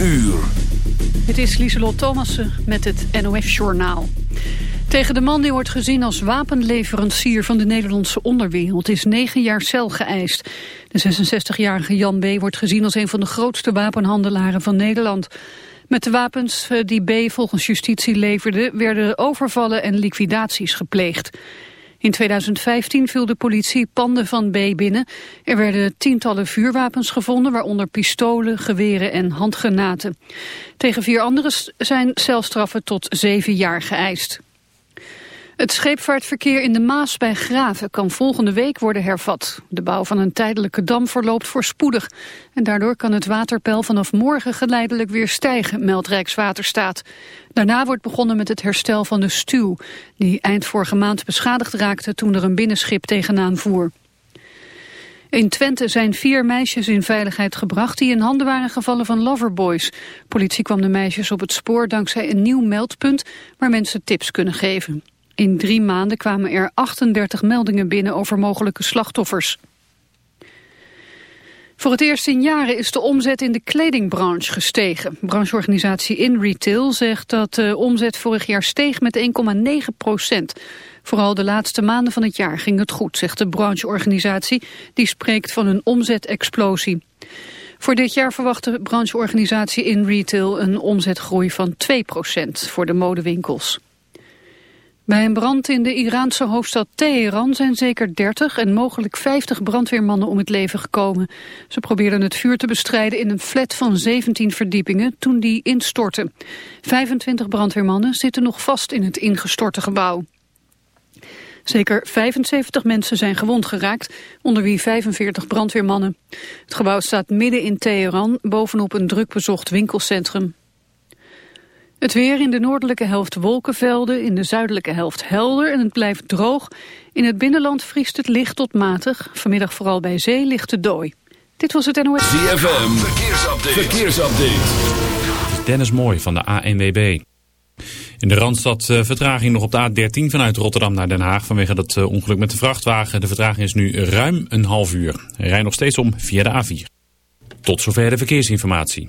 uur. Het is Lieselot Thomassen met het NOS-journaal. Tegen de man die wordt gezien als wapenleverancier van de Nederlandse onderwereld is negen jaar cel geëist. De 66-jarige Jan B. wordt gezien als een van de grootste wapenhandelaren van Nederland. Met de wapens eh, die B. volgens justitie leverde werden overvallen en liquidaties gepleegd. In 2015 viel de politie panden van B binnen. Er werden tientallen vuurwapens gevonden, waaronder pistolen, geweren en handgranaten. Tegen vier anderen zijn celstraffen tot zeven jaar geëist. Het scheepvaartverkeer in de Maas bij Graven kan volgende week worden hervat. De bouw van een tijdelijke dam verloopt voorspoedig. En daardoor kan het waterpeil vanaf morgen geleidelijk weer stijgen, meldt Rijkswaterstaat. Daarna wordt begonnen met het herstel van de stuw, die eind vorige maand beschadigd raakte toen er een binnenschip tegenaan voer. In Twente zijn vier meisjes in veiligheid gebracht die in handen waren gevallen van loverboys. Politie kwam de meisjes op het spoor dankzij een nieuw meldpunt waar mensen tips kunnen geven. In drie maanden kwamen er 38 meldingen binnen over mogelijke slachtoffers. Voor het eerst in jaren is de omzet in de kledingbranche gestegen. Brancheorganisatie InRetail zegt dat de omzet vorig jaar steeg met 1,9 procent. Vooral de laatste maanden van het jaar ging het goed, zegt de brancheorganisatie. Die spreekt van een omzetexplosie. Voor dit jaar verwacht de brancheorganisatie InRetail een omzetgroei van 2 procent voor de modewinkels. Bij een brand in de Iraanse hoofdstad Teheran zijn zeker 30 en mogelijk 50 brandweermannen om het leven gekomen. Ze probeerden het vuur te bestrijden in een flat van 17 verdiepingen toen die instortte. 25 brandweermannen zitten nog vast in het ingestorte gebouw. Zeker 75 mensen zijn gewond geraakt, onder wie 45 brandweermannen. Het gebouw staat midden in Teheran, bovenop een drukbezocht winkelcentrum. Het weer in de noordelijke helft wolkenvelden, in de zuidelijke helft helder en het blijft droog. In het binnenland vriest het licht tot matig. Vanmiddag vooral bij zee ligt de dooi. Dit was het NOS. ZFM, verkeersupdate. verkeersupdate. Dennis Mooi van de ANWB. In de Randstad uh, vertraging nog op de A13 vanuit Rotterdam naar Den Haag vanwege dat uh, ongeluk met de vrachtwagen. De vertraging is nu ruim een half uur. Rij nog steeds om via de A4. Tot zover de verkeersinformatie.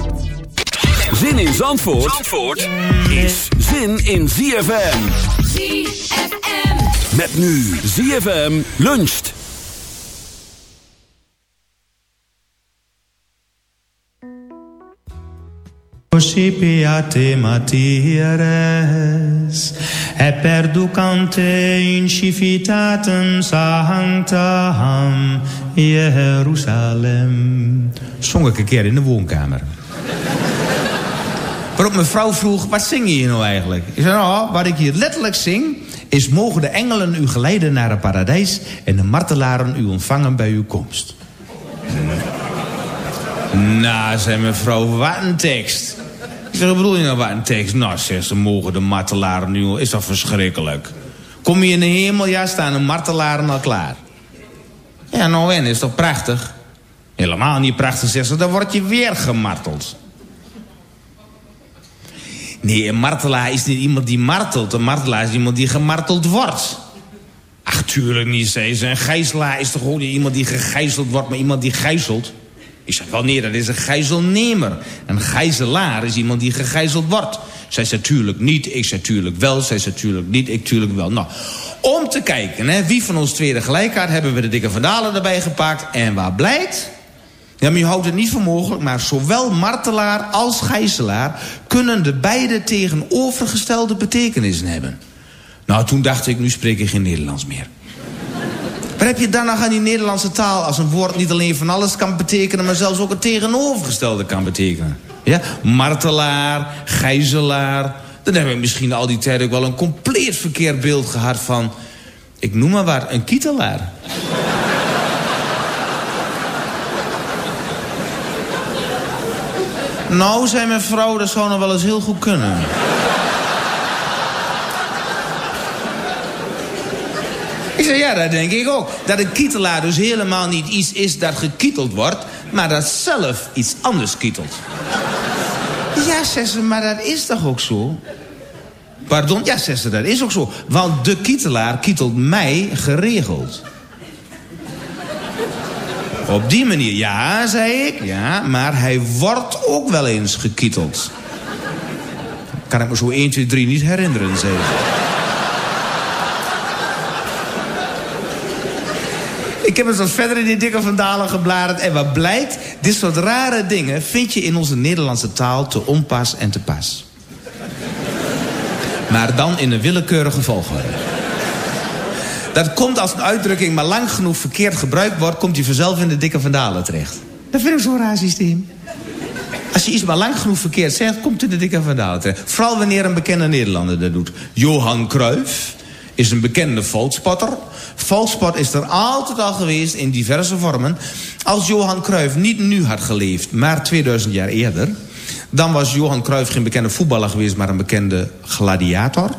Zin in Zandvoort, Zandvoort is zin in ZFM. ZFM. Met nu ZFM luncht. Scipiate matieres, e perducante in civitatem sanctam Jeruzalem. Zong ik een keer in de woonkamer. Waarop mijn vrouw vroeg, wat zing je hier nou eigenlijk? Ik zei, nou, wat ik hier letterlijk zing... is mogen de engelen u geleiden naar het paradijs... en de martelaren u ontvangen bij uw komst. nou, zei mijn vrouw, wat een tekst. Ik zeg, bedoel je nou, wat een tekst? Nou, zegt ze, mogen de martelaren nu... Is dat verschrikkelijk. Kom je in de hemel, ja, staan de martelaren al klaar. Ja, nou en, is toch prachtig? Helemaal niet prachtig, zegt ze. Dan word je weer gemarteld. Nee, een martelaar is niet iemand die martelt. Een martelaar is iemand die gemarteld wordt. Ach, tuurlijk niet, zei ze. Een gijzelaar is toch gewoon niet iemand die gegijzeld wordt... maar iemand die gijzelt? Ik zeg wel, nee, dat is een gijzelnemer. Een gijzelaar is iemand die gegijzeld wordt. Zij zei tuurlijk niet, ik zei tuurlijk wel. Zij zei tuurlijk niet, ik tuurlijk wel. Nou, om te kijken, hè, wie van ons tweede gelijkaard... hebben we de dikke vandalen erbij gepakt. En waar blijkt... Ja, maar je houdt het niet voor mogelijk, maar zowel martelaar als gijzelaar... kunnen de beide tegenovergestelde betekenissen hebben. Nou, toen dacht ik, nu spreek ik geen Nederlands meer. Wat heb je dan nog aan die Nederlandse taal... als een woord niet alleen van alles kan betekenen... maar zelfs ook het tegenovergestelde kan betekenen? Ja? Martelaar, gijzelaar. Dan heb ik misschien al die tijd ook wel een compleet verkeerd beeld gehad van... ik noem maar wat, een kietelaar. Nou, zei mijn vrouw, dat zou nog wel eens heel goed kunnen. Ik zei, ja, dat denk ik ook. Dat een kietelaar dus helemaal niet iets is dat gekieteld wordt... maar dat zelf iets anders kietelt. Ja, zegt ze, maar dat is toch ook zo? Pardon? Ja, zegt ze, dat is ook zo. Want de kietelaar kietelt mij geregeld. Op die manier, ja, zei ik. Ja, maar hij wordt ook wel eens gekieteld. Kan ik me zo 1, 2, 3 niet herinneren, zei ze. Ik heb eens wat verder in die dikke vandalen gebladerd. En wat blijkt, dit soort rare dingen vind je in onze Nederlandse taal te onpas en te pas. Maar dan in een willekeurige volgorde. Dat komt als een uitdrukking maar lang genoeg verkeerd gebruikt wordt... komt hij vanzelf in de dikke vandalen terecht. Dat vind ik zo'n raar systeem. Als je iets maar lang genoeg verkeerd zegt, komt het in de dikke vandalen terecht. Vooral wanneer een bekende Nederlander dat doet. Johan Cruijff is een bekende volkspotter. Volkspot is er altijd al geweest in diverse vormen. Als Johan Cruijff niet nu had geleefd, maar 2000 jaar eerder... dan was Johan Cruijff geen bekende voetballer geweest... maar een bekende gladiator.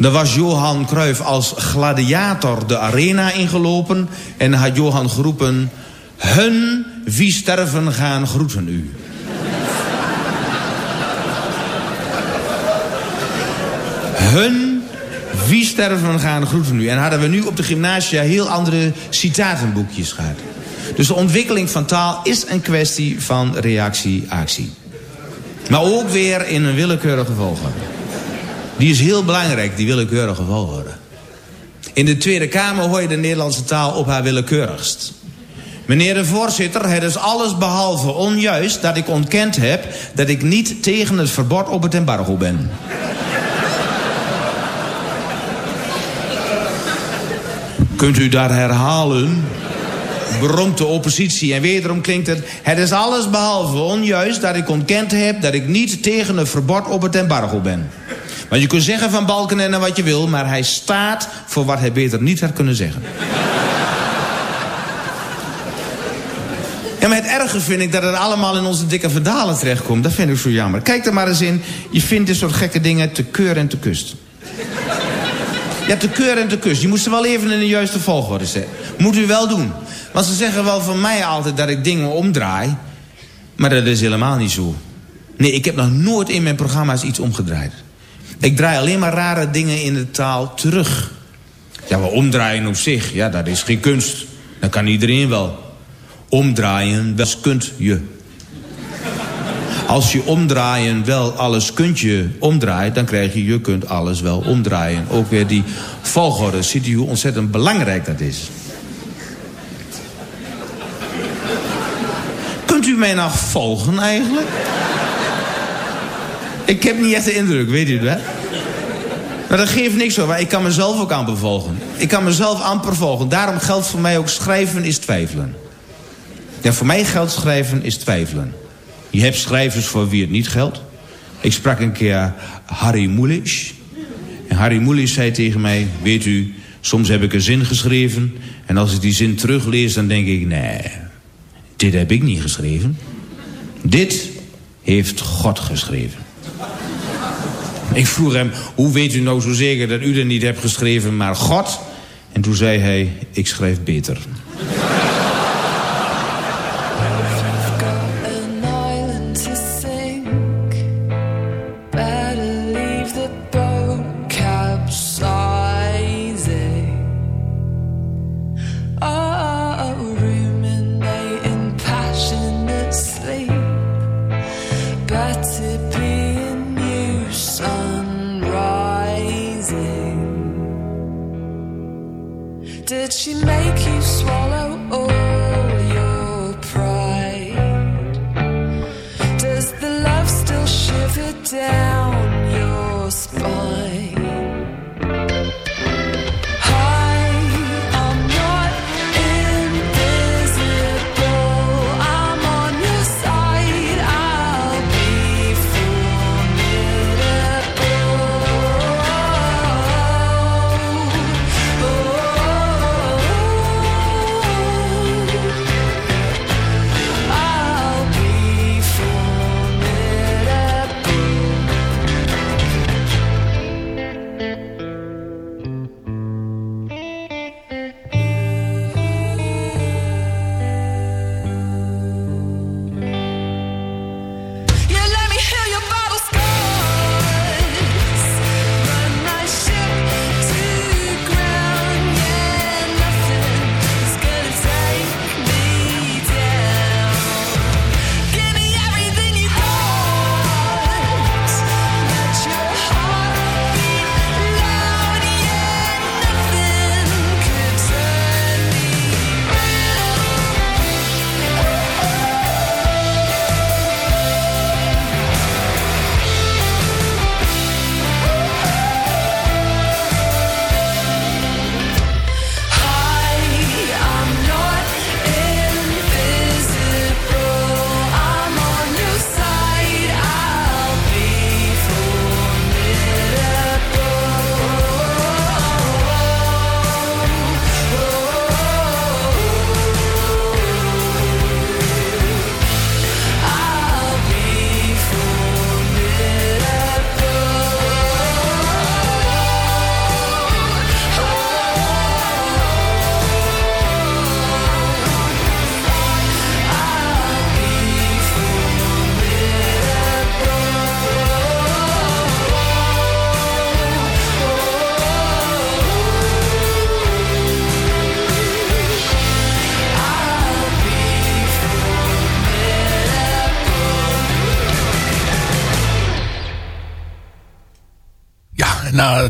Dan was Johan Cruijff als gladiator de arena ingelopen... en had Johan geroepen... Hun wie sterven gaan groeten u. Hun wie sterven gaan groeten u. En hadden we nu op de gymnasia heel andere citatenboekjes gehad. Dus de ontwikkeling van taal is een kwestie van reactie-actie. Maar ook weer in een willekeurige volgorde. Die is heel belangrijk, die willekeurige volgorde. In de Tweede Kamer hoor je de Nederlandse taal op haar willekeurigst. Meneer de voorzitter, het is alles behalve onjuist dat ik ontkend heb... dat ik niet tegen het verbod op het embargo ben. Kunt u dat herhalen? Bromt de oppositie en wederom klinkt het... Het is alles behalve onjuist dat ik ontkend heb... dat ik niet tegen een verbod op het embargo ben. Want je kunt zeggen van Balkenende wat je wil... maar hij staat voor wat hij beter niet had kunnen zeggen. Ja, maar het erge vind ik dat het allemaal in onze dikke verdalen terechtkomt. Dat vind ik zo jammer. Kijk er maar eens in. Je vindt dit soort gekke dingen te keur en te kust. Ja, te keur en te kust. Je moest ze wel even in de juiste volgorde zetten. Moet u wel doen. Want ze zeggen wel van mij altijd dat ik dingen omdraai. Maar dat is helemaal niet zo. Nee, ik heb nog nooit in mijn programma's iets omgedraaid. Ik draai alleen maar rare dingen in de taal terug. Ja, maar omdraaien op zich, ja, dat is geen kunst. Dat kan iedereen wel. Omdraaien, dat kunt je. Als je omdraaien wel alles kunt je omdraait... dan krijg je je kunt alles wel omdraaien. Ook weer die volgorde. Ziet u hoe ontzettend belangrijk dat is? Kunt u mij nog volgen eigenlijk? Ik heb niet echt de indruk, weet u dat? Maar dat geeft niks hoor, ik kan mezelf ook amper volgen. Ik kan mezelf amper. Daarom geldt voor mij ook schrijven is twijfelen. Ja, voor mij geldt schrijven is twijfelen. Je hebt schrijvers voor wie het niet geldt. Ik sprak een keer Harry Mulisch. En Harry Mulisch zei tegen mij... Weet u, soms heb ik een zin geschreven... en als ik die zin teruglees, dan denk ik... Nee, dit heb ik niet geschreven. Dit heeft God geschreven. Ik vroeg hem, hoe weet u nou zo zeker dat u er niet hebt geschreven, maar God? En toen zei hij, ik schrijf beter.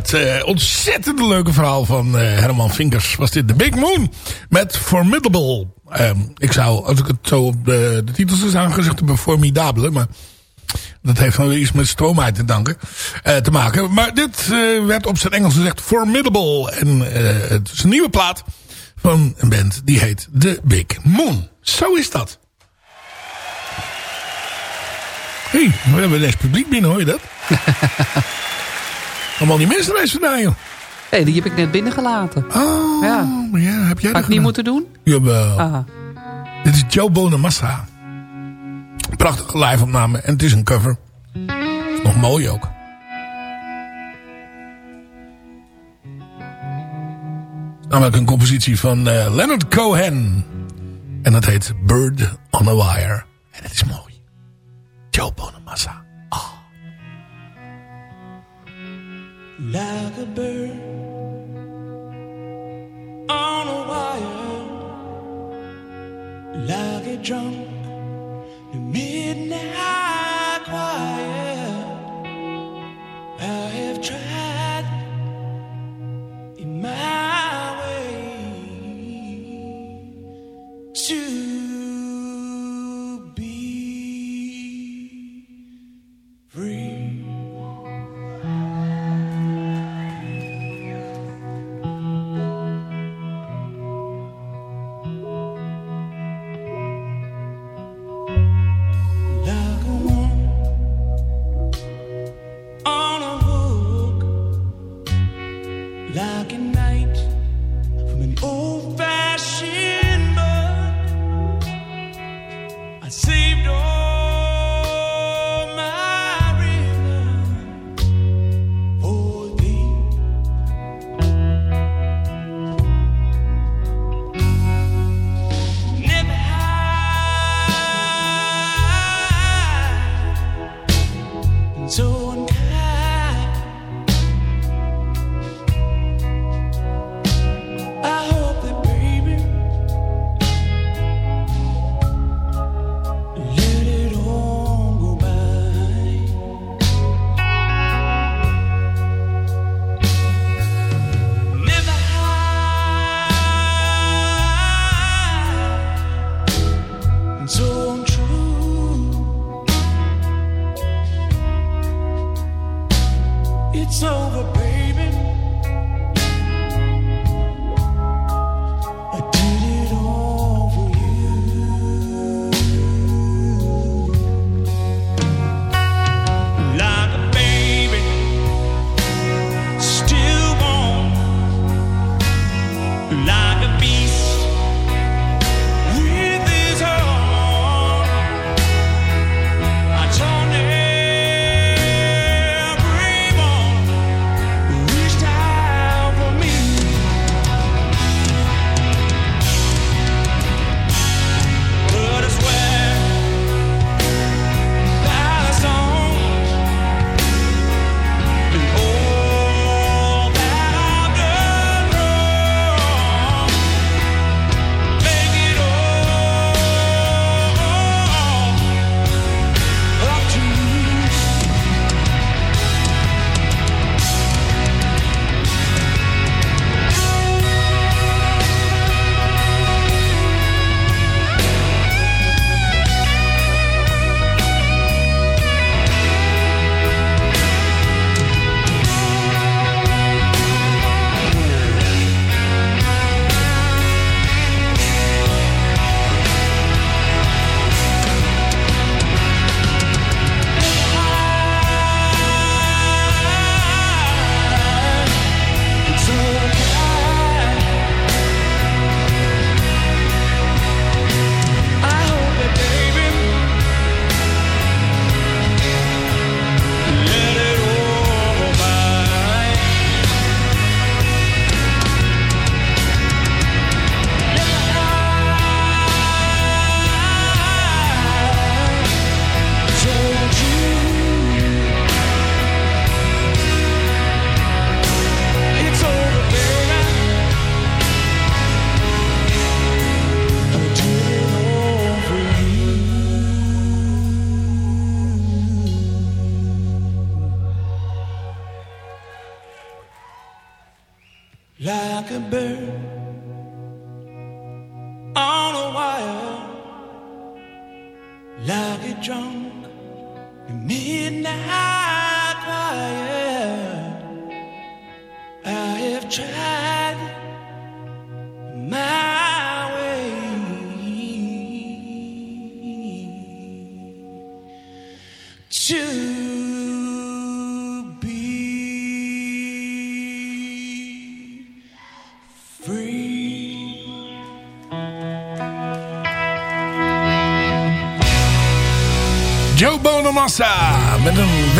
Het uh, ontzettend leuke verhaal van uh, Herman Vinkers was dit The Big Moon met Formidable. Um, ik zou, als ik het zo op de, de titels zou zeggen, gezegd hebben Formidable, maar dat heeft dan weer iets met stroomheid te danken, uh, te maken. Maar dit werd op zijn Engels gezegd Formidable en het is een nieuwe plaat van een band die heet The Big Moon. Zo is dat. Hé, hey, we hebben ineens publiek binnen, hoor je dat? Allemaal die mensen geweest vandaan, joh. Nee, die heb ik net binnengelaten. Oh, ja. ja heb jij Had ik niet moeten doen? Jawel. Ah. Dit is Joe Bonamassa. Prachtige live-opname. En het is een cover. Is nog mooi ook. Namelijk een compositie van uh, Leonard Cohen. En dat heet Bird on a Wire. En het is mooi. Joe Bonamassa. Like a bird on a wire, like a drunk midnight choir. I have tried in my way to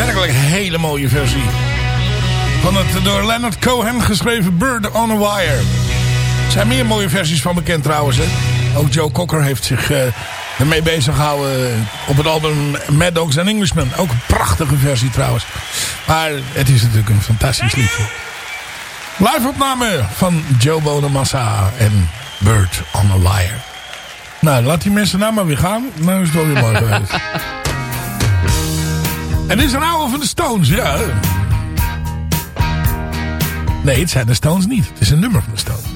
werkelijk hele mooie versie. Van het door Leonard Cohen geschreven Bird on a Wire. Er zijn meer mooie versies van bekend trouwens. Ook Joe Cocker heeft zich eh, ermee bezig gehouden op het album Mad Dogs and Englishmen. Ook een prachtige versie trouwens. Maar het is natuurlijk een fantastisch liedje. Live opname van Joe Bonamassa en Bird on a Wire. Nou, laat die mensen nou maar weer gaan. Nou is het wel weer mooi geweest. En dit is een oude van de Stones, ja. Nee, het zijn de Stones niet. Het is een nummer van de Stones.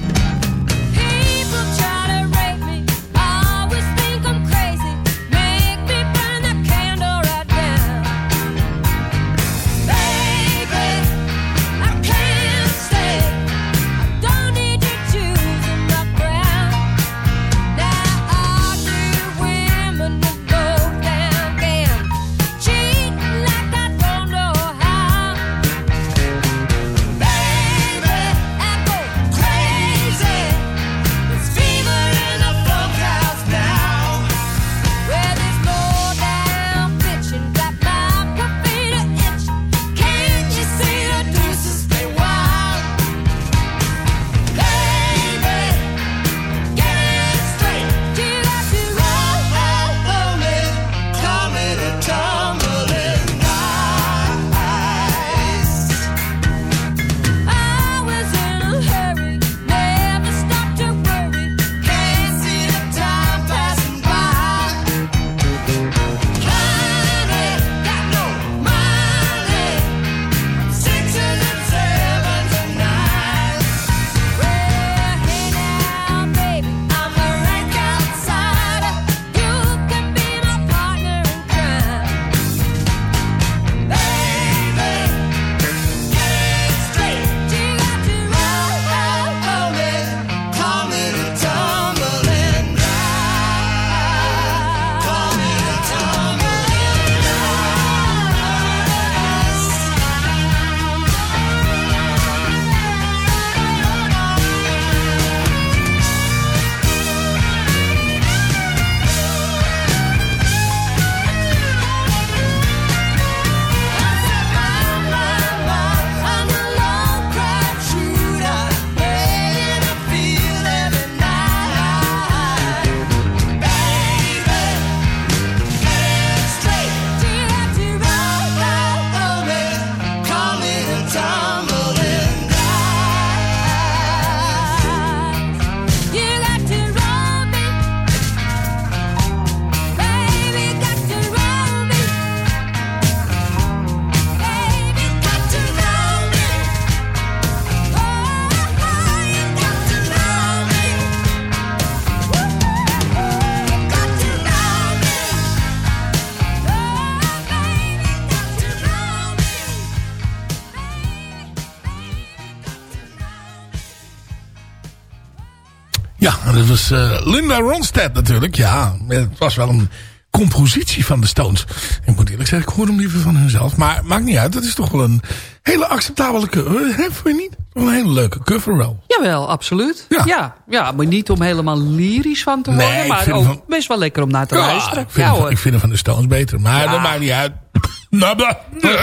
Was eh, Linda Ronstadt natuurlijk. Ja, het was wel een compositie van de Stones. Ik moet eerlijk zeggen, ik hoor hem liever van hunzelf. Maar maakt niet uit, dat is toch wel een hele acceptabele cover. Hè, vind je niet? Een hele leuke cover wel. Jawel, absoluut. Ja. Ja, maar niet om helemaal lyrisch van te worden. ik maar ook van- best wel lekker om naar te luisteren. ik, vind ja hoor. ik vind hem van de Stones beter. Maar Ja. dat maakt niet uit. Nou, bah.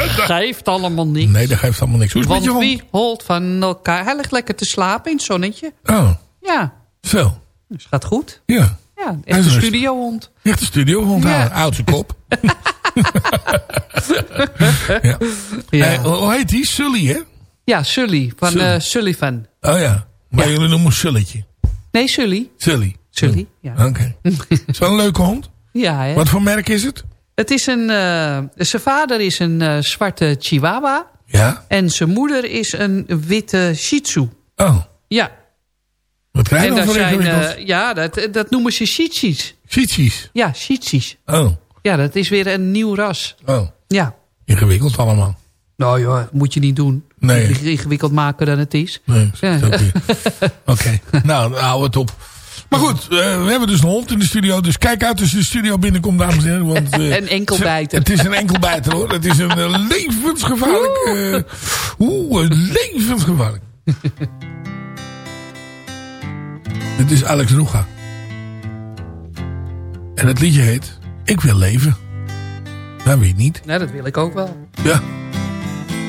Geeft allemaal niks. Nee, dat geeft allemaal niks. Hoe is Want met je hond? wie holt van elkaar? Hij ligt lekker te slapen in het zonnetje. Oh, Ja, zo. Dus gaat goed. Ja. Ja, echt een studiohond. Echt een studiohond Ja. houden. Oud zijn kop. ja. Ja. Eh, hoe heet die? Sully, hè? Ja, Sully van Sully. eh, Sullivan. Oh ja. Maar jullie noemen Sulletje. Nee, Sully. Sully. Sully, ja. Oké. Is wel een leuke hond. Ja, hè? Wat voor merk is het? Het is een... eh, zijn vader is een eh, zwarte chihuahua. Ja. En zijn moeder is een witte shih tzu. Oh. Ja. Wat krijg je dan voor zijn, eh, ja, dat, dat noemen ze shitsis. Shitsis. Ja, shitsis. Oh, Ja, dat is weer een nieuw ras. oh. Ja. Ingewikkeld allemaal. Nou ja, moet je niet doen. Nee. Ingewikkeld maken dan het is. Nee, Ja. Oké, nou, dan hou het op. Maar goed, eh, we hebben dus een hond in de studio. Dus kijk uit als je de studio binnenkomt, dames en heren. Want, eh, Een enkelbijter. Het is een enkelbijter hoor. Het is een eh, levensgevaarlijk... eh, Oeh, een levensgevaarlijk. Dit is Alex Roega. En het liedje heet Ik wil leven. Dat weet je niet. Nee, dat wil ik ook wel. Ja.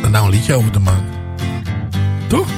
Daar nou een liedje over te maken. Toch?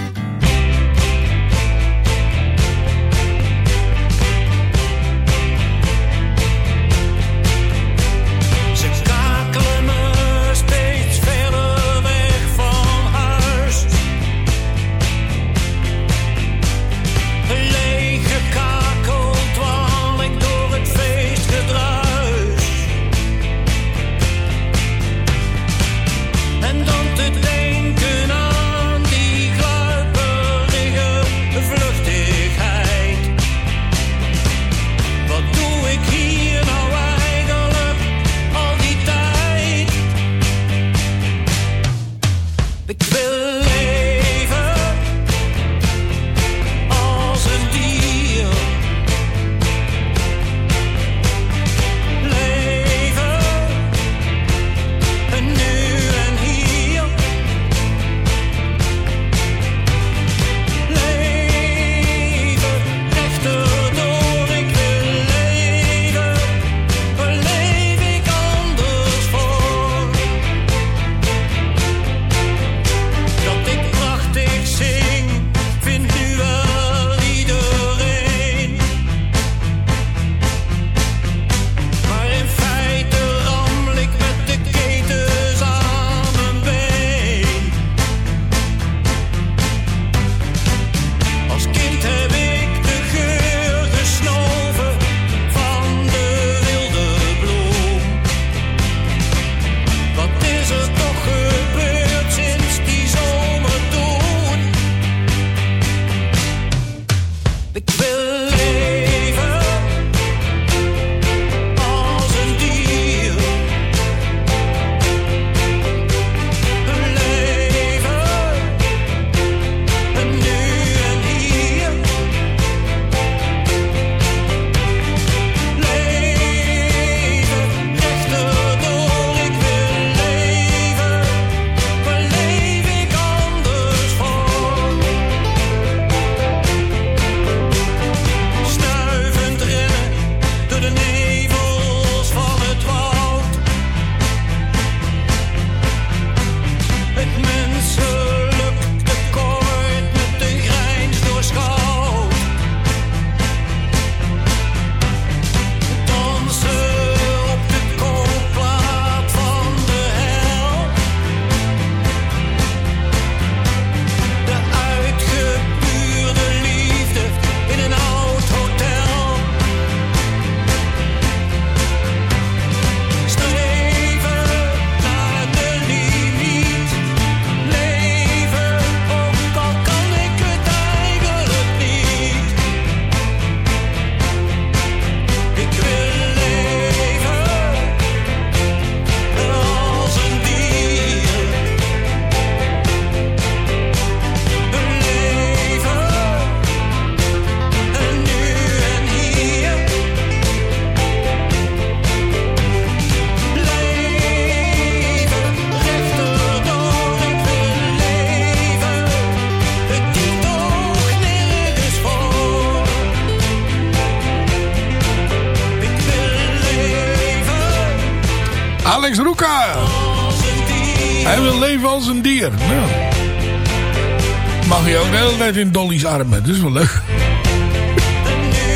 Je ook de hele tijd in Dolly's armen. Dat is wel leuk.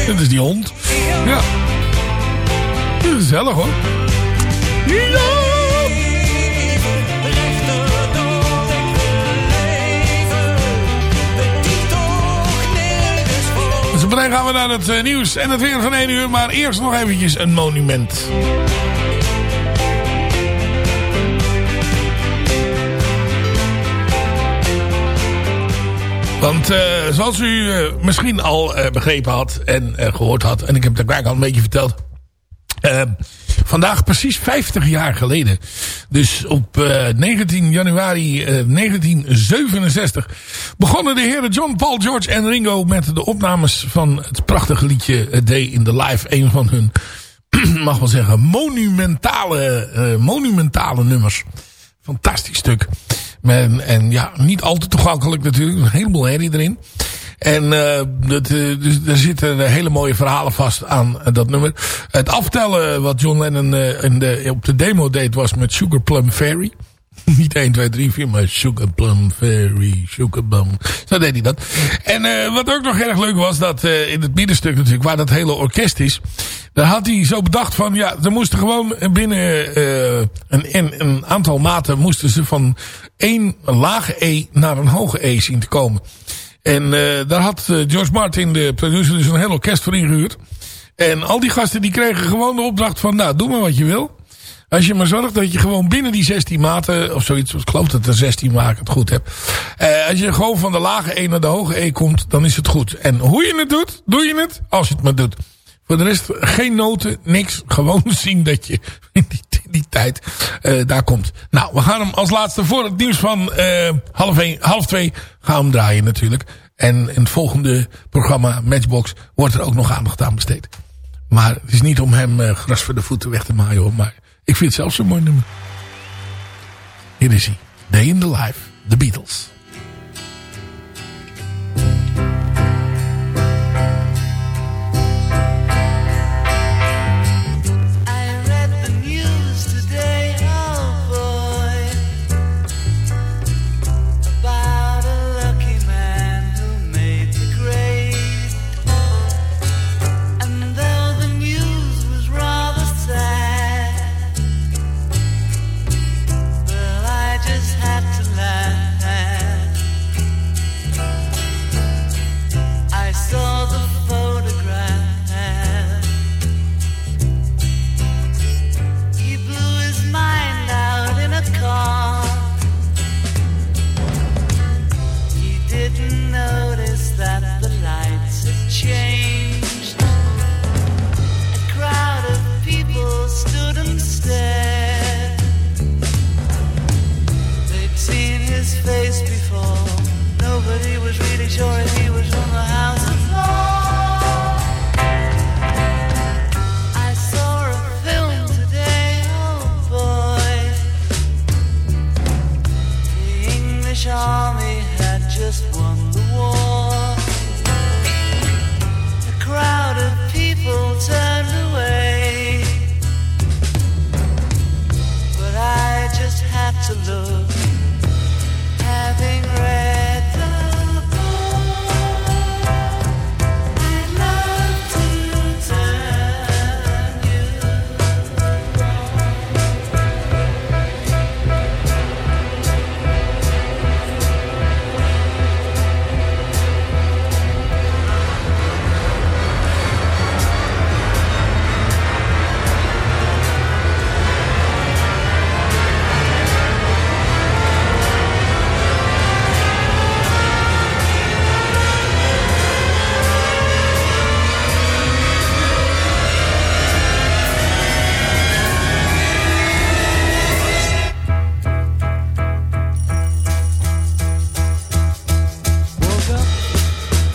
Dat is die hond. Ja. Dat is Gezellig hoor. Ja. Dus meteen gaan we naar het eh, nieuws en het weer van 1 uur. Maar eerst nog eventjes een monument. Want eh, zoals u eh, misschien al eh, begrepen had en eh, gehoord had... en ik heb het eigenlijk al een beetje verteld... vandaag precies 50 jaar geleden. Dus op eh, 19 januari eh, 1967 begonnen de heren John, Paul, George en Ringo... met de opnames van het prachtige liedje Day in the Life. Een van hun, mag wel zeggen, monumentale, monumentale nummers. Fantastisch stuk. En, en ja, niet al te toegankelijk natuurlijk. Een heleboel herrie erin. En eh, dat, eh, dus er zitten hele mooie verhalen vast aan eh, dat nummer. Het aftellen wat John Lennon in de, op de demo deed was met Sugar Plum Fairy. Niet 1, 2, 3, 4, maar Sugar Plum Fairy, Sugar Plum. Zo deed hij dat. En wat ook nog erg leuk was, dat in het middenstuk natuurlijk, waar dat hele orkest is. Daar had hij zo bedacht van, ja, ze moesten gewoon binnen een, een aantal maten moesten ze van één lage E naar een hoge E zien te komen. En eh, daar had eh, George Martin, de producer, dus een heel orkest voor ingehuurd. En al die gasten die kregen gewoon de opdracht van, nou, doe maar wat je wil. Als je maar zorgt dat je gewoon binnen die 16 maten, of zoiets, ik geloof dat er 16 maten het goed hebt. Eh, als je gewoon van de lage E naar de hoge E komt, dan is het goed. En hoe je het doet, doe je het als je het maar doet. Voor de rest geen noten, niks. Gewoon zien dat je die tijd eh, daar komt. Nou, we gaan hem als laatste voor het nieuws van eh, half, één, half twee gaan we draaien natuurlijk. En in het volgende programma Matchbox wordt er ook nog aandacht aan besteed. Maar het is niet om hem eh, gras voor de voeten weg te maaien hoor. Maar ik vind het zelfs een mooi nummer. Hier is hij. Day in the Life. The Beatles.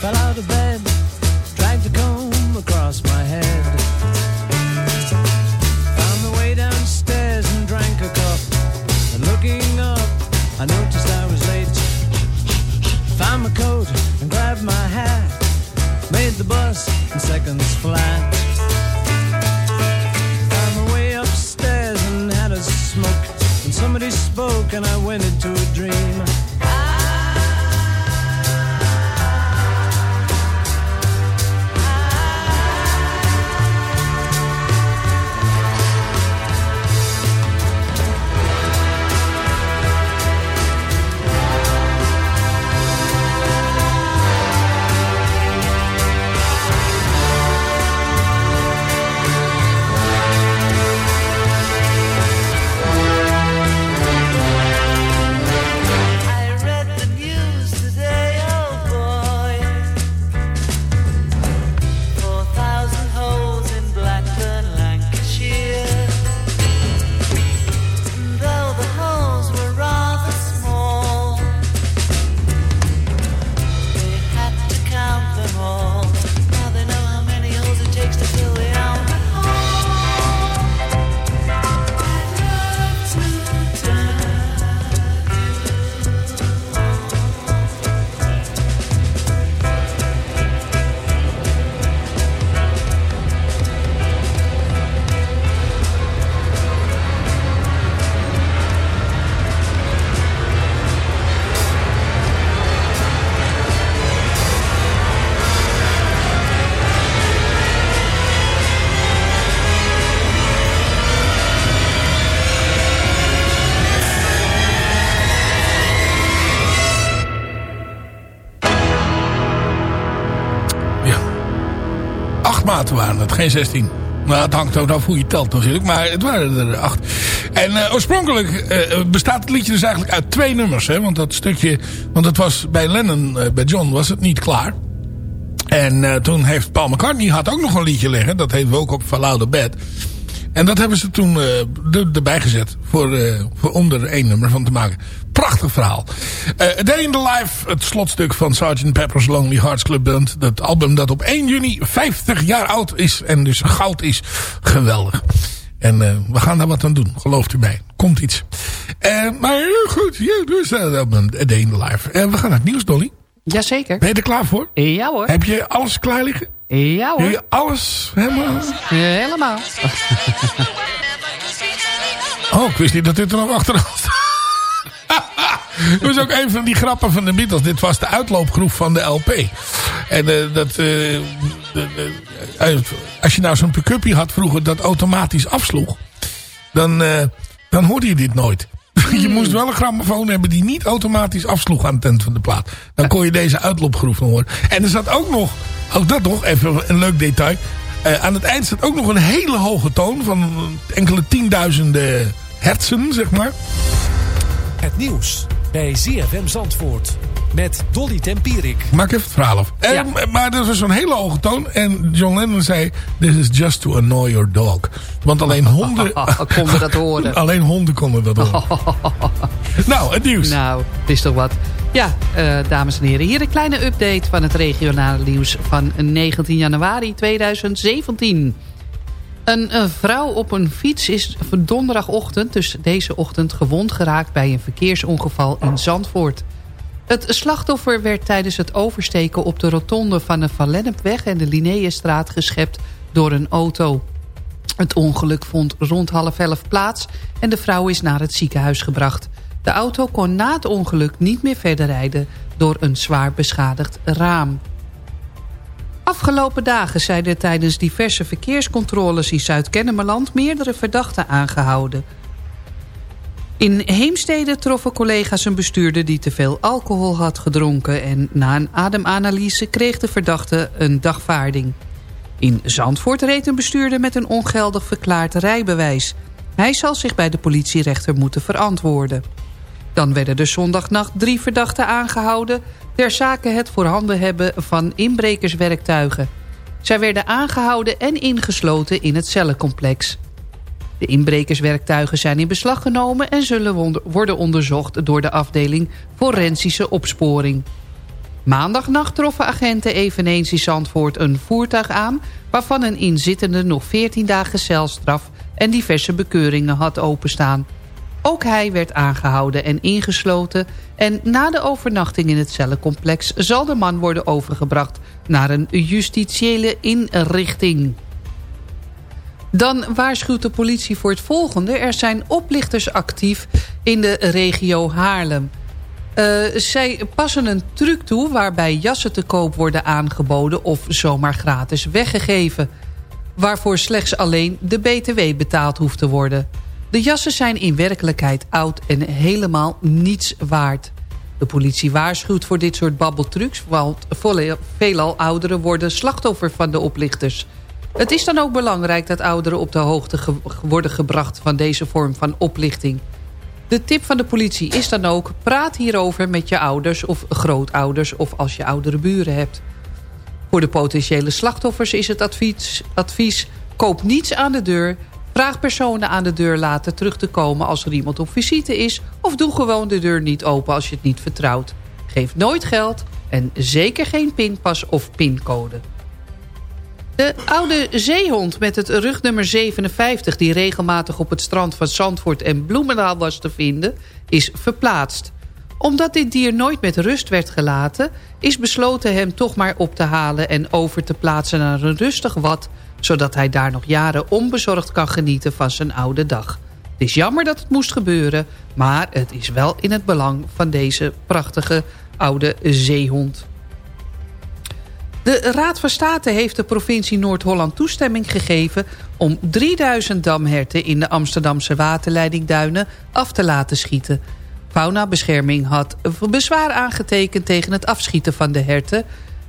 Palavras belas. Waren het, geen 16. Nou, het hangt ook af hoe je telt natuurlijk, maar het waren er acht. En eh, oorspronkelijk eh, bestaat het liedje dus eigenlijk uit twee nummers. Hè? Want dat stukje, want het was bij Lennon, eh, bij John was het niet klaar. En toen heeft Paul McCartney had ook nog een liedje liggen. Dat heet ook op Louder Bed. En dat hebben ze toen eh, er- erbij gezet. Voor, eh, voor om er één nummer van te maken. Prachtig verhaal. Eh A Day in the Life. Het slotstuk van Sgt. Pepper's Lonely Hearts Club Band. Dat album dat op 1 juni 50 jaar oud is. En dus goud is. Geweldig. En we gaan daar wat aan doen. Gelooft u mij. Komt iets. Maar goed. Ja, dus dat album A Day in the Life. We gaan naar het nieuws, Dolly. Jazeker. Ben je er klaar voor? Ja hoor. Heb je alles klaar liggen? Ja hoor. je alles helemaal... Helemaal. Oh, ik wist niet dat dit er nog achteraan staat. Dat was ook een van die grappen van de Beatles. Dit was de uitloopgroep van de LP. En eh, dat... eh, eh, als je nou zo'n pick-upje had vroeger dat automatisch afsloeg... Dan, dan hoorde je dit nooit. Je moest wel een grammofoon hebben die niet automatisch afsloeg aan het eind van de plaat. Dan kon je deze uitloopgroep nog horen. En er zat ook nog, ook dat nog, even een leuk detail. Eh, aan het eind zat ook nog een hele hoge toon van enkele tienduizenden hertzen, zeg maar. Het nieuws bij ZFM Zandvoort met Dolly Tempierik. Maak even het verhaal af. En, Maar er was zo'n hele hoge toon. En John Lennon zei... This is just to annoy your dog. Want alleen honden... Konden dat horen. alleen honden konden dat horen. nou, het nieuws. Nou, het is toch wat. Ja, eh, dames en heren. Hier een kleine update van het regionale nieuws van 19 januari 2017. Een, een vrouw op een fiets is donderdagochtend, dus deze ochtend, gewond geraakt bij een verkeersongeval in Zandvoort. Het slachtoffer werd tijdens het oversteken op de rotonde van de Van Lennepweg en de Linnaeusstraat geschept door een auto. Het ongeluk vond rond half elf plaats en de vrouw is naar het ziekenhuis gebracht. De auto kon na het ongeluk niet meer verder rijden door een zwaar beschadigd raam. Afgelopen dagen zijn er tijdens diverse verkeerscontroles in Zuid-Kennemerland meerdere verdachten aangehouden. In Heemstede troffen collega's een bestuurder die te veel alcohol had gedronken... en na een ademanalyse kreeg de verdachte een dagvaarding. In Zandvoort reed een bestuurder met een ongeldig verklaard rijbewijs. Hij zal zich bij de politierechter moeten verantwoorden. Dan werden er zondagnacht drie verdachten aangehouden... ter zake het voorhanden hebben van inbrekerswerktuigen. Zij werden aangehouden en ingesloten in het cellencomplex. De inbrekerswerktuigen zijn in beslag genomen... en zullen worden onderzocht door de afdeling Forensische Opsporing. Maandagnacht troffen agenten eveneens in Zandvoort een voertuig aan... waarvan een inzittende nog 14 dagen celstraf en diverse bekeuringen had openstaan. Ook hij werd aangehouden en ingesloten... en na de overnachting in het cellencomplex... zal de man worden overgebracht naar een justitiële inrichting. Dan waarschuwt de politie voor het volgende. Er zijn oplichters actief in de regio Haarlem. Eh, zij passen een truc toe waarbij jassen te koop worden aangeboden... of zomaar gratis weggegeven. Waarvoor slechts alleen de BTW betaald hoeft te worden. De jassen zijn in werkelijkheid oud en helemaal niets waard. De politie waarschuwt voor dit soort babbeltrucs... want veelal ouderen worden slachtoffer van de oplichters... Het is dan ook belangrijk dat ouderen op de hoogte worden gebracht van deze vorm van oplichting. De tip van de politie is dan ook... praat hierover met je ouders of grootouders of als je oudere buren hebt. Voor de potentiële slachtoffers is het advies, advies... koop niets aan de deur, vraag personen aan de deur later terug te komen... als er iemand op visite is... of doe gewoon de deur niet open als je het niet vertrouwt. Geef nooit geld en zeker geen pinpas of pincode. De oude zeehond met het rugnummer 57... die regelmatig op het strand van Zandvoort en Bloemendaal was te vinden... is verplaatst. Omdat dit dier nooit met rust werd gelaten... is besloten hem toch maar op te halen... en over te plaatsen naar een rustig wat... zodat hij daar nog jaren onbezorgd kan genieten van zijn oude dag. Het is jammer dat het moest gebeuren... maar het is wel in het belang van deze prachtige oude zeehond. De Raad van State heeft de provincie Noord-Holland toestemming gegeven... om 3000 damherten in de Amsterdamse waterleidingduinen af te laten schieten. Faunabescherming had bezwaar aangetekend tegen het afschieten van de herten...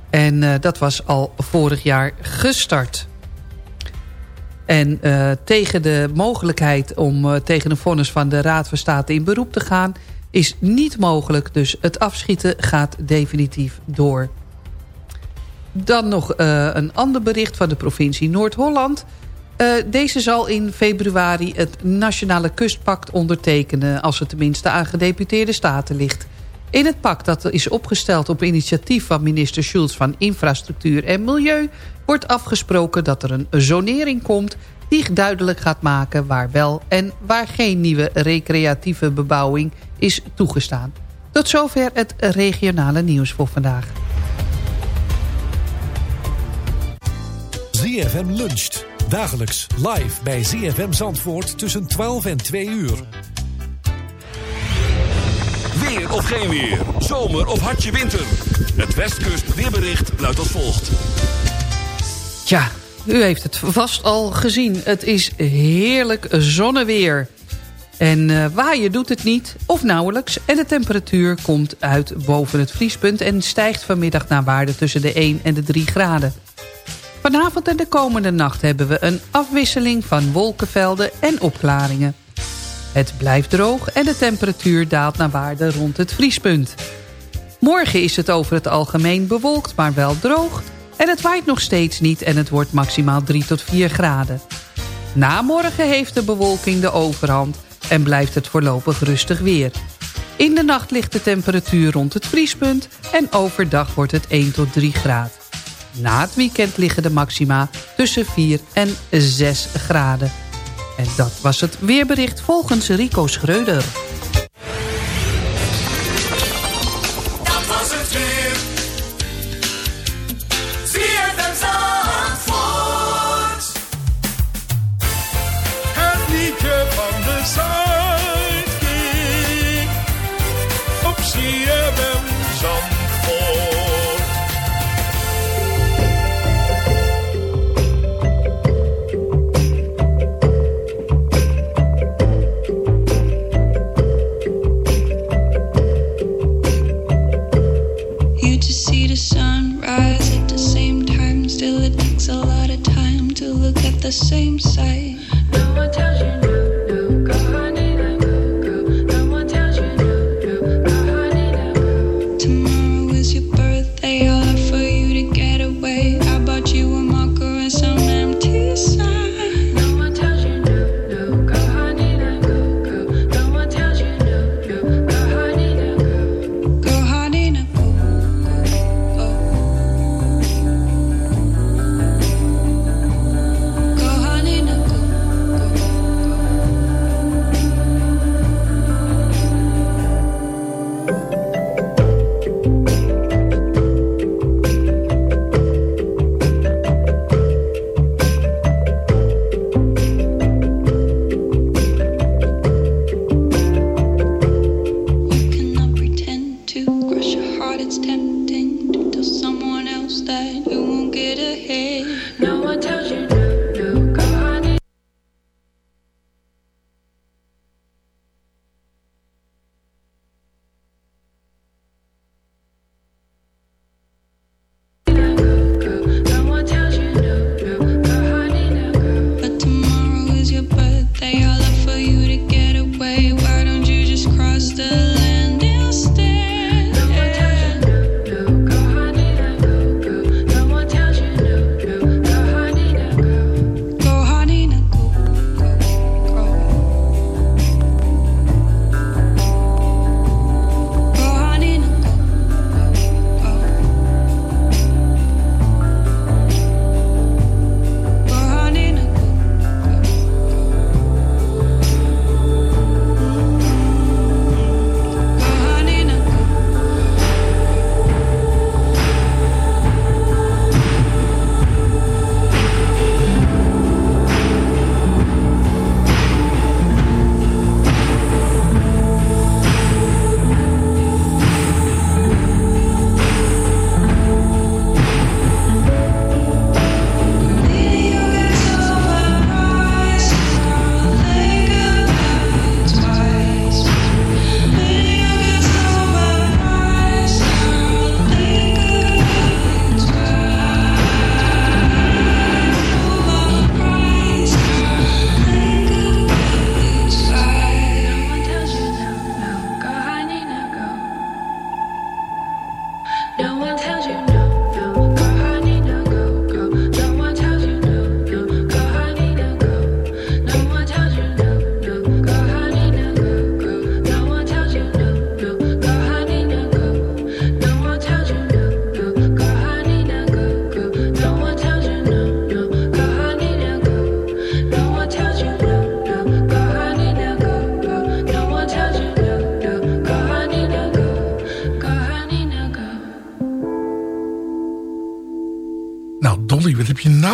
en eh, dat was al vorig jaar gestart. En eh, tegen de mogelijkheid om eh, tegen een vonnis van de Raad van State in beroep te gaan... is niet mogelijk, dus het afschieten gaat definitief door. Dan nog eh, een ander bericht van de provincie Noord-Holland. Eh, deze zal in februari het Nationale Kustpact ondertekenen... als het tenminste aan gedeputeerde staten ligt. In het pact dat is opgesteld op initiatief van minister Schulz van Infrastructuur en Milieu... wordt afgesproken dat er een zonering komt die duidelijk gaat maken waar wel en waar geen nieuwe recreatieve bebouwing is toegestaan. Tot zover het regionale nieuws voor vandaag. ZFM luncht. Dagelijks live bij ZFM Zandvoort tussen 12 en 2 uur. Weer of geen weer. Zomer of hartje winter. Het Westkust weerbericht luidt als volgt. Ja, u heeft het vast al gezien. Het is heerlijk zonneweer. En eh waaien doet het niet, of nauwelijks. En de temperatuur komt uit boven het vriespunt... en stijgt vanmiddag naar waarde tussen de 1 en de 3 graden. Vanavond en de komende nacht hebben we een afwisseling van wolkenvelden en opklaringen. Het blijft droog en de temperatuur daalt naar waarde rond het vriespunt. Morgen is het over het algemeen bewolkt, maar wel droog... en het waait nog steeds niet en het wordt maximaal 3 tot 4 graden. Na morgen heeft de bewolking de overhand en blijft het voorlopig rustig weer. In de nacht ligt de temperatuur rond het vriespunt... en overdag wordt het 1 tot 3 graden. Na het weekend liggen de maxima tussen 4 en 6 graden. En dat was het weerbericht volgens Rico Schreuder.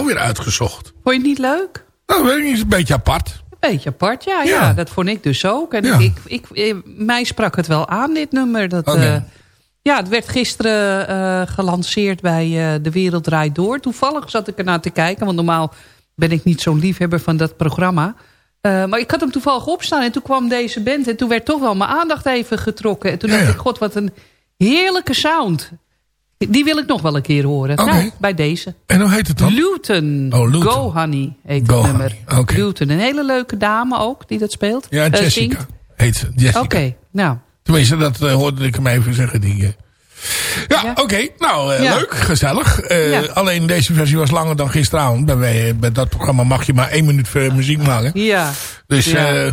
Nou weer uitgezocht? Vond je het niet leuk? Nou, weet ik niet, een beetje apart. Een beetje apart, ja, ja. Ja. dat vond ik dus ook. En Ja. ik, ik, eh, mij sprak het wel aan, dit nummer. Dat, Oké. eh, ja, het werd gisteren eh, gelanceerd bij De Wereld Draait Door. Toevallig zat ik ernaar te kijken, want normaal ben ik niet zo'n liefhebber van dat programma. Maar ik had hem toevallig opstaan en toen kwam deze band... en toen werd toch wel mijn aandacht even getrokken. En toen dacht ik, god, wat een heerlijke sound. Die wil ik nog wel een keer horen. Oké. Nou, bij deze. En hoe heet het dan? Luton. Oh, Luton. Go Honey heet Go het nummer. Luton. Een hele leuke dame ook die dat speelt. Ja, Eh, Jessica zingt. heet ze. Jessica. Oké, nou. Tenminste, dat eh, hoorde ik hem even zeggen. Die, eh. Ja, oké. Nou, Ja. leuk. Gezellig. Ja. Alleen deze versie was langer dan gisteravond. Bij, bij dat programma mag je maar één minuut voor muziek maken. Ja. Dus eh,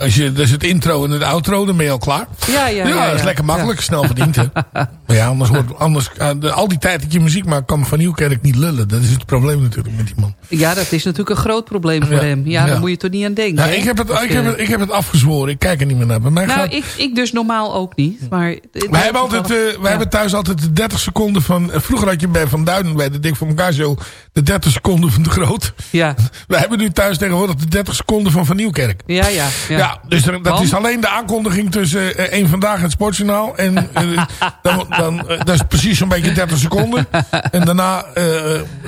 als je, dus het intro en het outro, dan ben je al klaar. Ja, ja, ja, dat is ja. lekker makkelijk. Snel verdiend, hè. maar ja, anders hoort... Anders, eh, al die tijd dat je muziek maakt, kan Van Nieuwkerk niet lullen. Dat is het probleem natuurlijk met die man. Ja, dat is natuurlijk een groot probleem voor Ja. hem. Ja, daar moet je toch niet aan denken. Ik, heb het, ik, heb eh, het, ik heb het afgezworen. Ik kijk er niet meer naar. Bij mij nou, gaat... ik, ik dus normaal ook niet. Maar Wij hebben, altijd, wij hebben thuis altijd de 30 seconden van... vroeger had je bij Van Duinen, bij de Dik voor elkaar zo... de 30 seconden van de Groot. Ja. Wij hebben nu thuis tegenwoordig de 30 seconden van Van Nieuwkerk. Ja, ja. Ja, dus er- dat is alleen de aankondiging tussen eh, één Vandaag en het Sportjournaal. En eh, dan, dan, eh, dat is precies zo'n beetje 30 seconden. En daarna eh,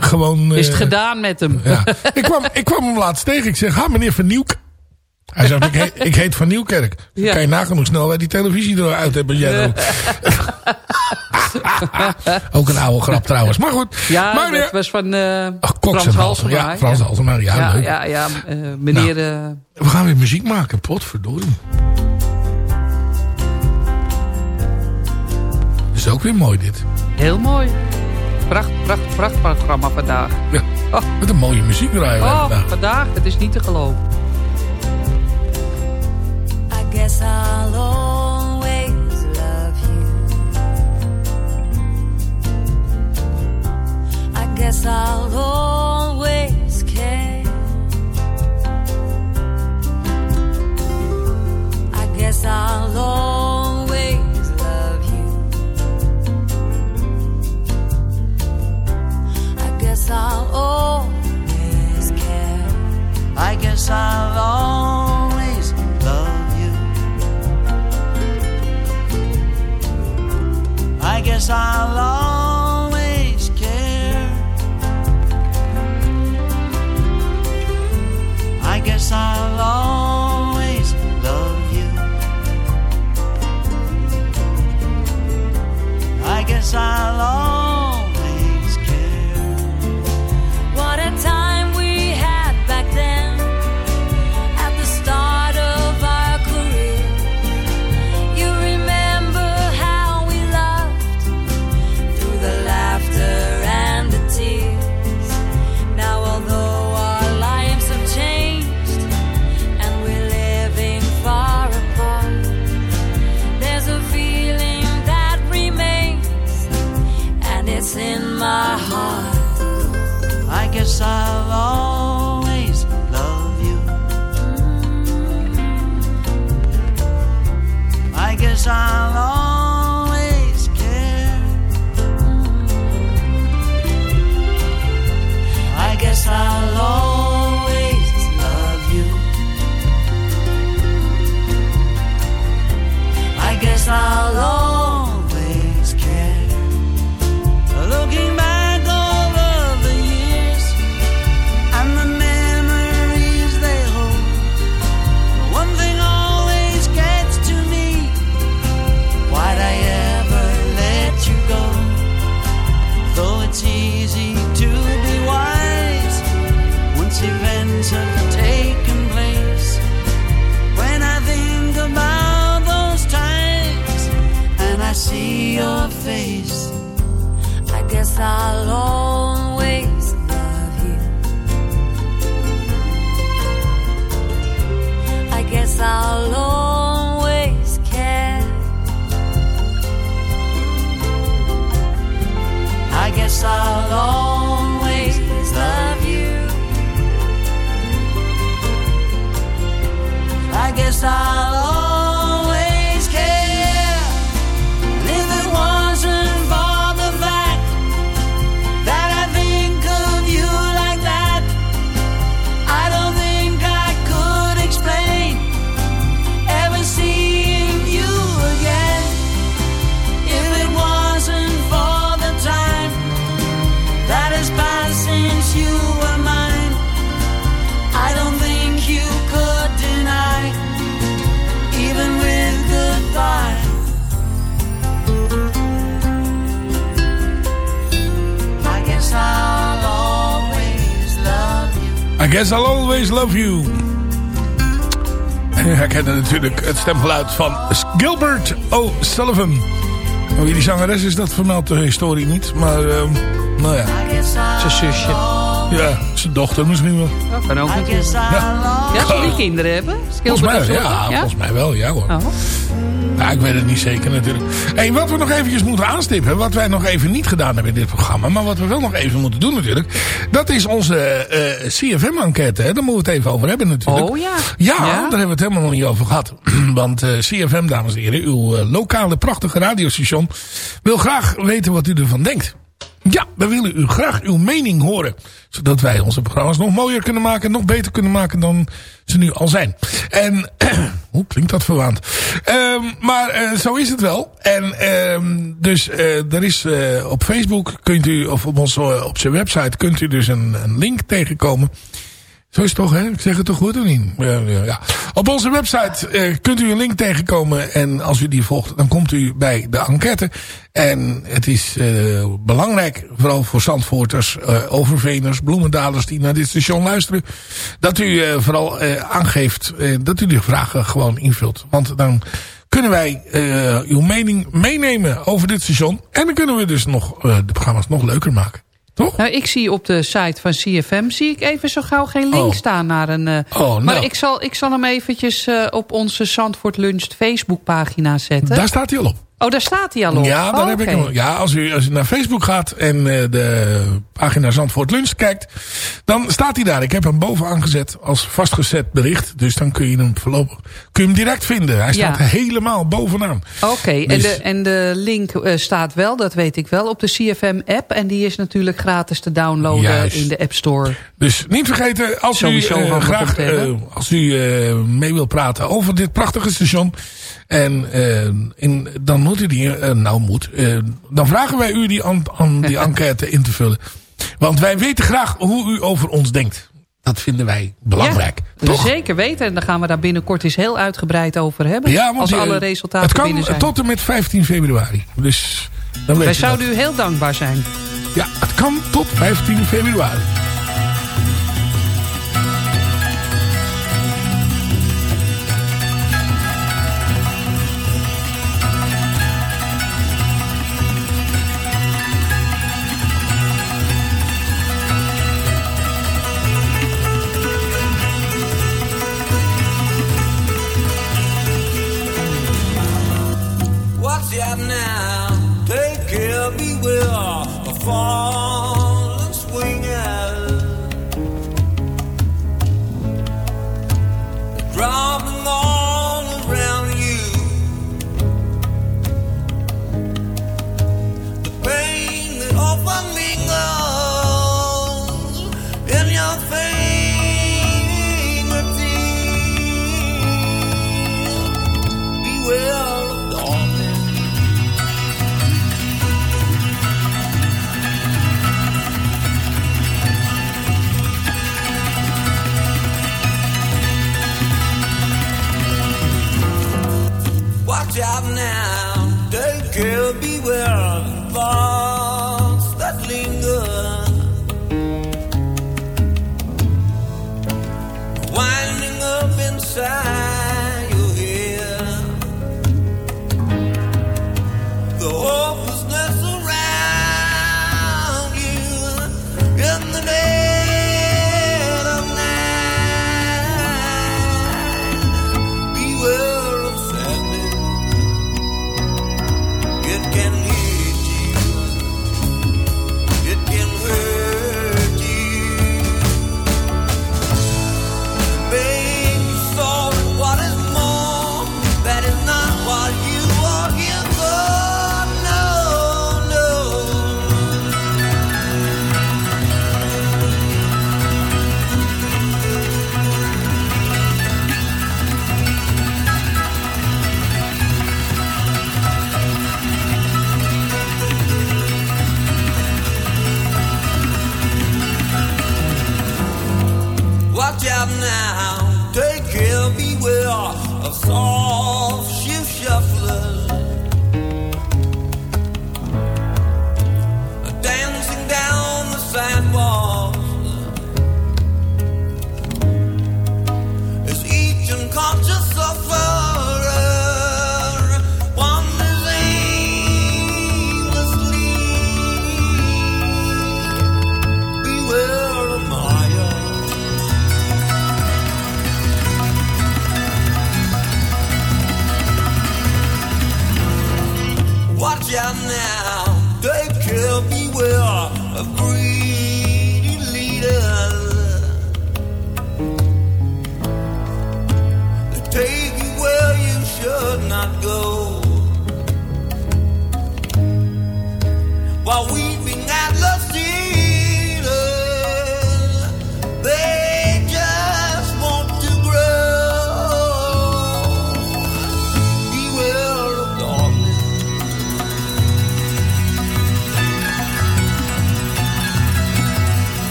gewoon... eh, Is het gedaan met hem? Ja. ik, kwam, ik kwam hem laatst tegen. Ik zeg, ha meneer Van Nieuwk. Hij zegt, ik heet, ik heet Van Nieuwkerk. Ja. kan je nagaan hoe snel wij die televisie eruit hebben. Jij ook. ook een oude grap trouwens. Maar goed. Ja, maar, dat was van eh Koks Frans Halsema. Ja, Frans Halsema. Ja, ja, leuk. ja, ja, eh, meneer... eh, We gaan weer muziek maken. Potverdorie. Dat is ook weer mooi dit. heel mooi. Pracht, pracht, pracht programma vandaag. Ja, met een mooie muziek draaien Oh, vandaag. vandaag. Het is niet te geloven. I guess I'll always love you. I guess I'll always care. I guess I'll always love you. I guess I'll always care. I guess I'll always I'll always care. I guess I'll always love you. I guess I'll always het stemgeluid van Gilbert O'Sullivan. Maar wie die zangeres is, dat vermeldt de historie niet. Maar, ehm, nou ja. Zijn zusje. Ja, zijn dochter misschien wel. Dat kan ook natuurlijk. Ja, Ja, die kinderen hebben? Volgens mij, ja, O'Sullivan? volgens mij wel, ja hoor. Oh. Ja, ik weet het niet zeker natuurlijk. Hey, wat we nog eventjes moeten aanstippen, wat wij nog even niet gedaan hebben in dit programma, maar wat we wel nog even moeten doen natuurlijk, dat is onze eh, CFM-enquête. Daar moeten we het even over hebben natuurlijk. Oh ja. Ja, Ja. daar hebben we het helemaal nog niet over gehad. Want eh, CFM, dames en heren, uw eh, lokale prachtige radiostation, wil graag weten wat u ervan denkt. Ja, we willen u graag uw mening horen. Zodat wij onze programma's nog mooier kunnen maken. Nog beter kunnen maken dan ze nu al zijn. En, hoe klinkt dat verwaand? Ehm, maar eh, zo is het wel. En ehm, dus eh, er is eh, op Facebook kunt u, of op, onze, op zijn website kunt u dus een, een link tegenkomen. Zo is het toch, hè? Ik zeg het toch goed of niet? Ja, ja, ja. Op onze website eh, kunt u een link tegenkomen. En als u die volgt, dan komt u bij de enquête. En het is eh, belangrijk, vooral voor Zandvoorters, eh, Overveners, Bloemendalers die naar dit station luisteren. Dat u eh, vooral eh, aangeeft eh, dat u die vragen gewoon invult. Want dan kunnen wij uw mening meenemen over dit station. En dan kunnen we dus nog de programma's nog leuker maken. Nou, ik zie op de site van CFM zie ik even zo gauw geen link Oh. staan naar een... eh, Oh, nou. Maar ik zal, ik zal hem eventjes eh, op onze Zandvoort Lunch Facebookpagina zetten. Daar staat hij al op. Oh, daar staat hij al op? Ja, daar Oh, heb ik hem. Ja, als u, als u naar Facebook gaat en eh, de pagina Zandvoort Lunch kijkt, dan staat hij daar. Ik heb hem bovenaan gezet als vastgezet bericht. Dus dan kun je hem voorlopig kun je hem direct vinden. Hij staat Ja. helemaal bovenaan. Oké, en, Dus- de, en de link eh, staat wel, dat weet ik wel, op de CFM-app. En die is natuurlijk gratis te downloaden Juist. in de App Store. Dus niet vergeten, als u Sowieso eh, graag als u mee wilt praten over dit prachtige station. En eh, in, dan moet u die, eh, nou moet, eh, dan vragen wij u die, an, an- die enquête in te vullen. Want wij weten graag hoe u over ons denkt. Dat vinden wij belangrijk. Ja, toch? zeker weten. En daar gaan we daar binnenkort eens heel uitgebreid over hebben. Ja, want als eh, alle resultaten het binnen kan zijn. tot en met 15 februari. Dus dan weet Wij dat. zouden u heel dankbaar zijn. Ja, het kan tot 15 februari.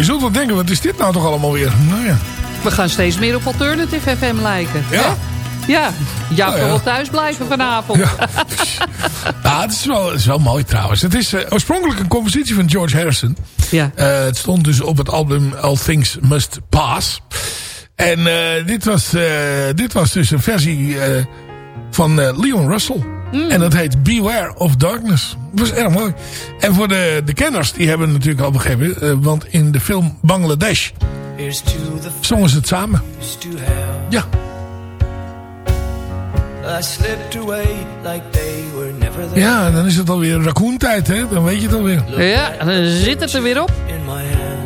Je zult wel denken, wat is dit nou toch allemaal weer? Nou ja. We gaan steeds meer op Alternative FM lijken. Ja. hè? Ja, Jaap Nou ja. wil thuis blijven vanavond. Ja, het is wel, het is wel mooi trouwens. Het is eh, oorspronkelijk een compositie van George Harrison. Ja. Eh, het stond dus op het album All Things Must Pass. En eh, dit, was, dit was dus een versie van Leon Russell. En dat heet Beware of Darkness. Dat was erg mooi. En voor de, de kenners, die hebben het natuurlijk al begrepen. eh, want in de film Bangladesh zongen ze het samen. Ja. Ja, dan is het alweer raccoon tijd, hè? Dan weet je het alweer. Ja, dan zit het er weer op.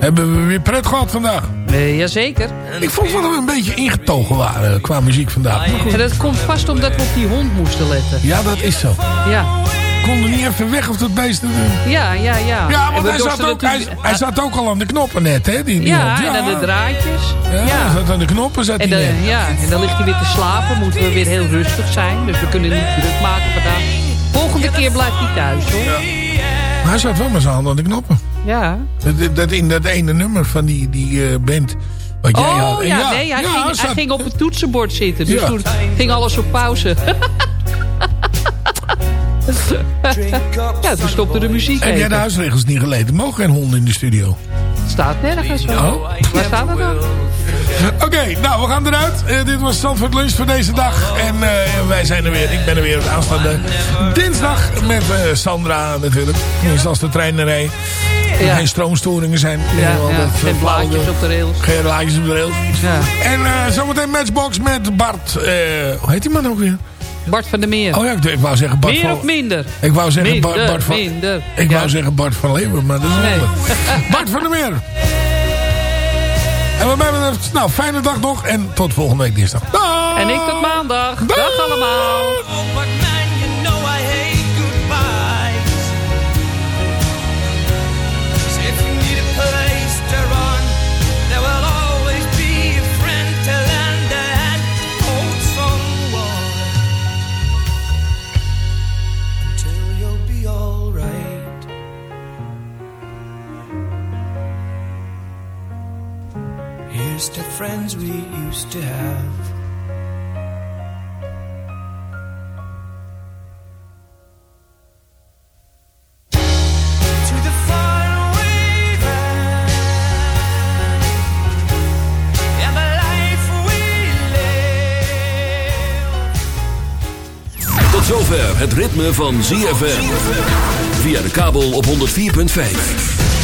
Hebben we weer pret gehad vandaag. Eh, jazeker. Ik vond wel dat we een beetje ingetogen waren qua muziek vandaag. Maar dat komt vast omdat we op die hond moesten letten. Ja, dat is zo. Ja, Konden niet even weg of dat beest... ja, ja. Ja, Ja, want hij zat, ook, hij, zat ook al aan de knoppen net, hè? Die, die Ja, en dan de draadjes. Ja, Ja. hij zat aan de knoppen, zat En, hij dan, net. ja, en dan ligt hij weer te slapen. Moeten we weer heel rustig zijn. Dus we kunnen niet druk maken vandaag. Volgende keer blijft hij thuis, hoor. Hij zat wel met zijn handen aan de knoppen. Ja. Dat, dat in dat ene nummer van die, die eh, band... Wat jij had. Oh En ja, nee, hij, ja, ging, hij zat- ging op het toetsenbord zitten. Dus Ja. toen ging alles op pauze. ja, toen stopte de muziek Heb jij de huisregels niet gelezen? Er mogen geen honden in de studio. Staat nergens. Oh. Waar staat het dan? Oké, nou, we gaan eruit. Eh, dit was Zandvoort Lunch voor deze dag. En eh, wij zijn er weer. Ik ben er weer aanstaande dinsdag met eh, Sandra natuurlijk. Tenminste, als de trein er rijdt. Ja. geen stroomstoringen zijn. Ja, ja, geen blaadjes op de rails. Geen blaadjes op de rails. Ja. En zometeen Matchbox met Bart. hoe heet die man ook weer? Bart van der Meer. Oh ja, ik, ik wou zeggen Bart Meer van... of minder? Ik wou zeggen Bart, Minder, Bart van... minder. Ik wou zeggen Bart van Leeuwen, maar dat is Nee. Bart van der Meer. En wat mij betreft, nou, fijne dag nog. En tot volgende week dinsdag. Dag! En ik tot maandag. Dag allemaal. To friends we used to have. Tot zover het ritme van ZFM. Via de kabel op 104.5.